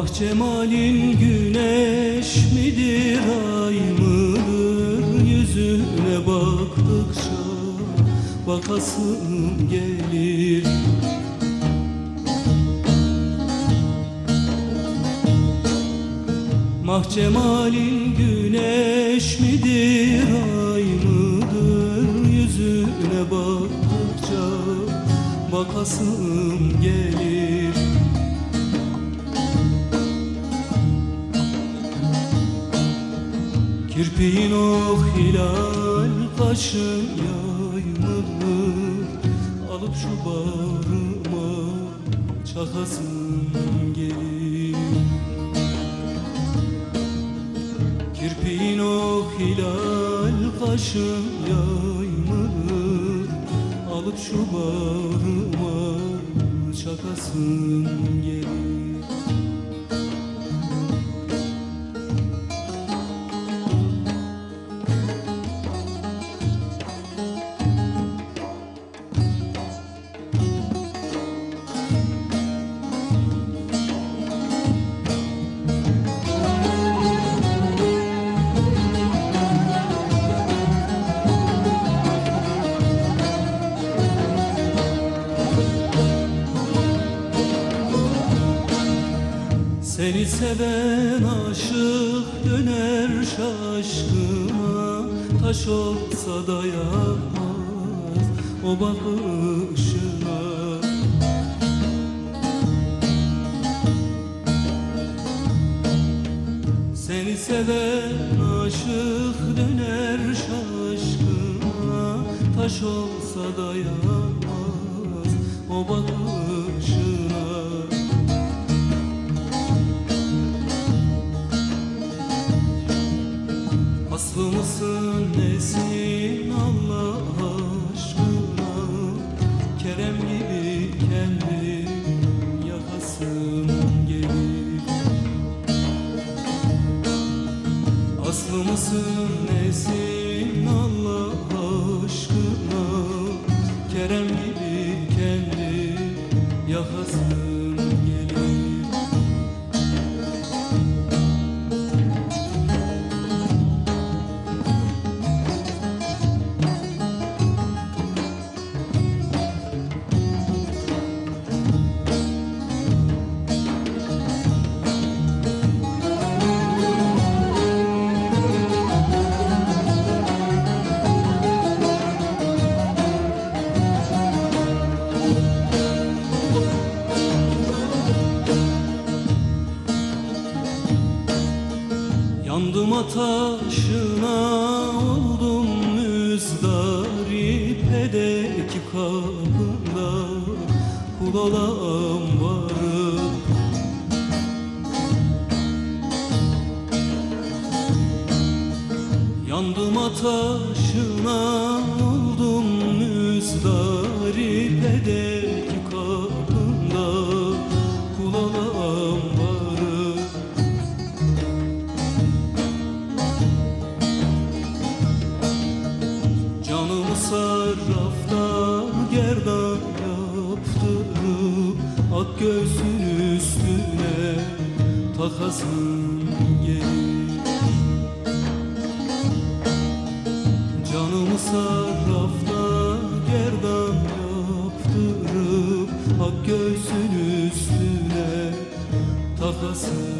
Ah cemalin güneş midir ay mıdır? Yüzüne baktıkça bakasım gelir. Mah cemalin güneş midir ay mıdır? Yüzüne baktıkça bakasım gelir. Kirpiğin o hilal kaşın yay mıdır alıp şu bağrıma çakasım gelir. Kirpiğin o hilal kaşın yaymır Alıp şu bağrıma çakasın gelir Seni seven aşık döner şaşkına. Taş olsa da yapmaz o bakışına Seni seven aşık döner şaşkına. Taş olsa da yapmaz o bakışına Nesin Allah aşkına? Kerem gibi kendi yakasım gelir Aslı mısın nesin Allah aşkına? Kerem gibi Yandım ateşine oldum müzdarip Hedeki kapında kul olan varım Yandım ateşine sarrafta gerdan yaptırıp Ak göğsün üstüne takasın gelir Canımı sarrafta gerdan yaptırıp Ak göğsün üstüne takasın